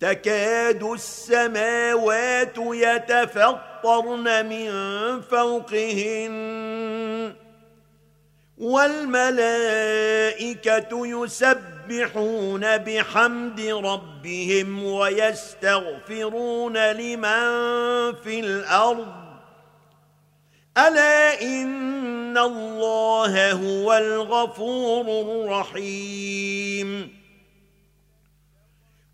تكاد السماوات يتفطرن من فوقهن والملائكة يسبحون بحمد ربهم ويستغفرون لمن في الأرض. ألا إن الله هو الغفور الرحيم.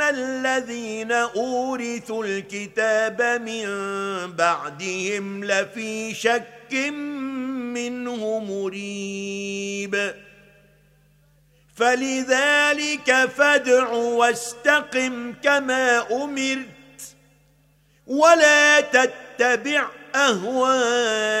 وان الذين اورثوا الكتاب من بعدهم لفي شك منه مريب فلذلك فادع واستقم كما امرت ولا تتبع اهواءهم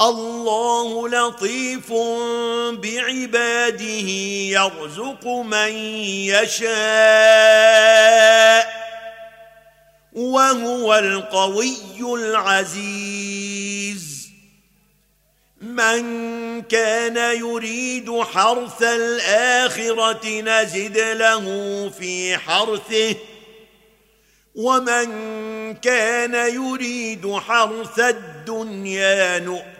الله لطيف بعباده يرزق من يشاء وهو القوي العزيز. من كان يريد حرث الآخرة نزد له في حرثه ومن كان يريد حرث الدنيا نؤمن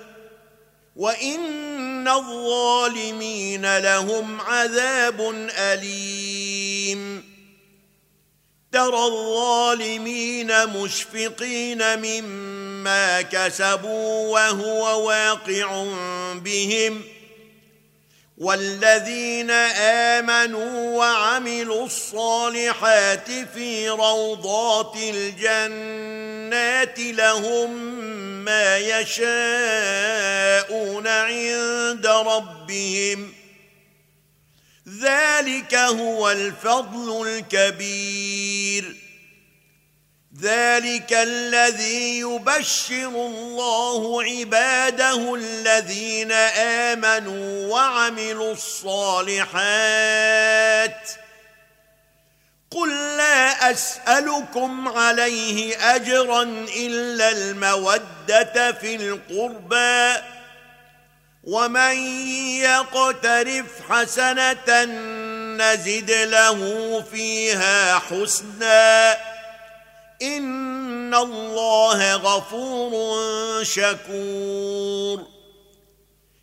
وان الظالمين لهم عذاب اليم. ترى الظالمين مشفقين مما كسبوا وهو واقع بهم والذين امنوا وعملوا الصالحات في روضات الجنات لهم ما يشاءون عند ربهم. ذلك هو الفضل الكبير. ذلك الذي يبشر الله عباده الذين آمنوا وعملوا الصالحات قل لا أسألكم عليه أجرا إلا المودة في القربى ومن يقترف حسنة نزد له فيها حسنا إن الله غفور شكور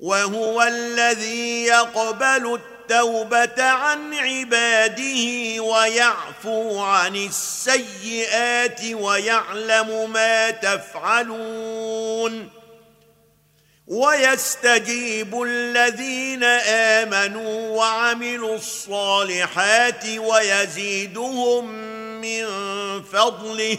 وهو الذي يقبل التوبة عن عباده ويعفو عن السيئات ويعلم ما تفعلون. ويستجيب الذين آمنوا وعملوا الصالحات ويزيدهم من فضله.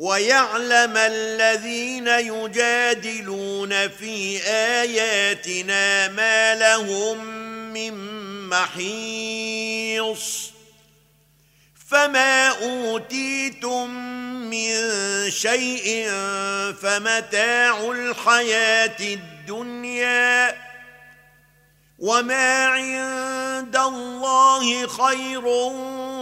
ويعلم الذين يجادلون في آياتنا ما لهم من محيص. فما أوتيتم من شيء فمتاع الحياة الدنيا وما عند الله خير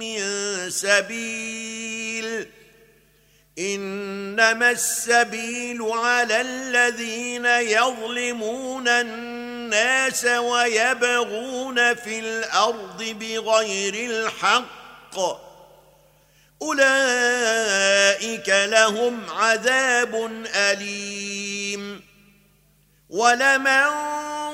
من سبيل. إنما السبيل على الذين يظلمون الناس ويبغون في الأرض بغير الحق. أولئك لهم عذاب أليم. ولمن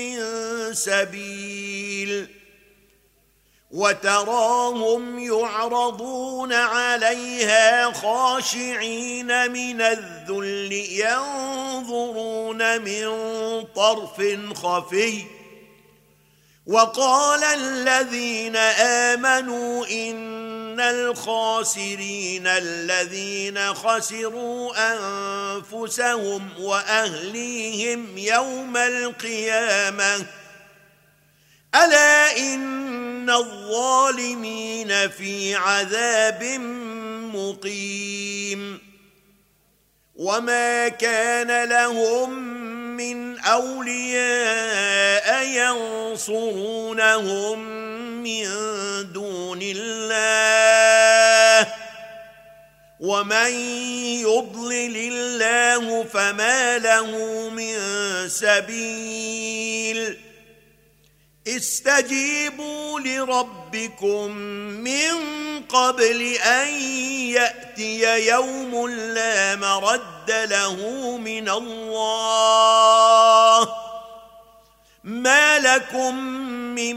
من سبيل وتراهم يعرضون عليها خاشعين من الذل ينظرون من طرف خفي. وقال الذين آمنوا إن الخاسرين الذين خسروا انفسهم واهليهم يوم القيامه الا ان الظالمين في عذاب مقيم وما كان لهم من اولياء ينصرونهم من دون الله ومن يضلل الله فما له من سبيل استجيبوا لربكم من قبل أن يأتي يوم لا مرد له من الله ما لكم من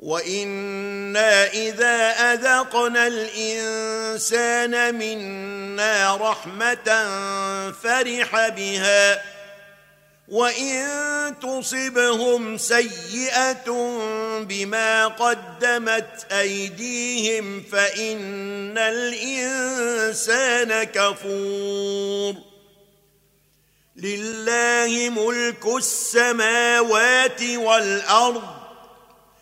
وأنا اذا اذقنا الانسان منا رحمه فرح بها وان تصبهم سيئه بما قدمت ايديهم فان الانسان كفور لله ملك السماوات والارض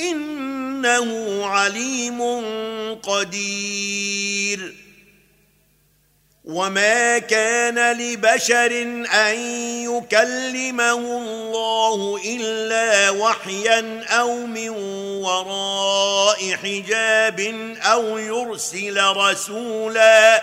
إنه عليم قدير. وما كان لبشر أن يكلمه الله إلا وحيا أو من وراء حجاب أو يرسل رسولا